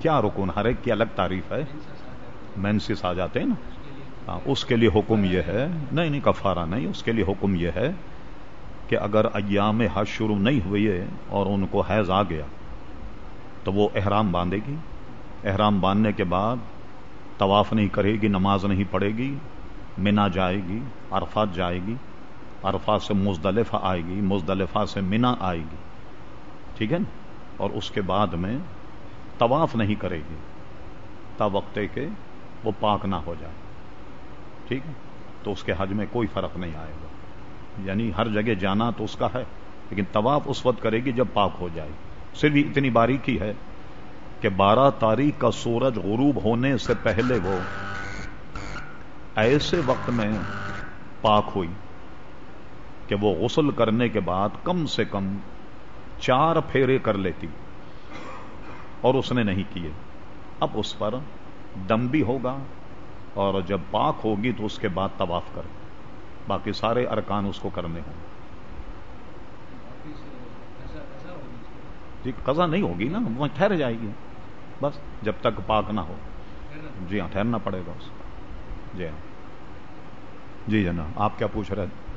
کیا رکن ہر ایک کی الگ تعریف ہے۔ مینسس آ جاتے ہیں نا۔ ہاں، اس کے لیے حکم یہ ہے۔ نہیں نہیں، کفارہ نہیں، اس کے لیے حکم یہ ہے کہ اگر ایام حج شروع نہیں ہوئی ہے اور ان کو حیض آ گیا، تو وہ احرام باندھے گی۔ احرام باندھنے کے بعد طواف نہیں کرے گی، نماز نہیں پڑھے گی منا جائے گی، عرفات جائے گی، عرفات سے مزدلفہ آئے گی، مزدلفہ سے منا آئے گی۔ ٹھیک ہے نا؟ اور اس کے بعد میں طواف نہیں کرے گی، تا وقتے کے وہ پاک نہ ہو جائے۔ ٹھیک ہے؟ تو اس کے حج میں کوئی فرق نہیں آئے گا۔ یعنی ہر جگہ جانا تو اس کا ہے، لیکن طواف اس وقت کرے گی جب پاک ہو جائے۔ صرف اتنی باریکی ہے کہ بارہ تاریخ کا سورج غروب ہونے سے پہلے وہ ایسے وقت میں پاک ہوئی کہ وہ غسل کرنے کے بعد کم سے کم چار پھیرے کر لیتی۔ اور اس نے نہیں کیے۔ اب اس پر دم بھی ہوگا اور جب پاک ہوگی تو اس کے بعد طواف کر باقی سارے ارکان اس کو کرنے ہوں۔ جی قضا نہیں ہوگی نا، وہ ٹھہر جائے گی۔ بس، جب تک پاک نہ ہو۔ جی ہاں ٹھہرنا پڑے گا اس کو جی ہاں۔ جی جناب، آپ کیا پوچھ رہے ہیں؟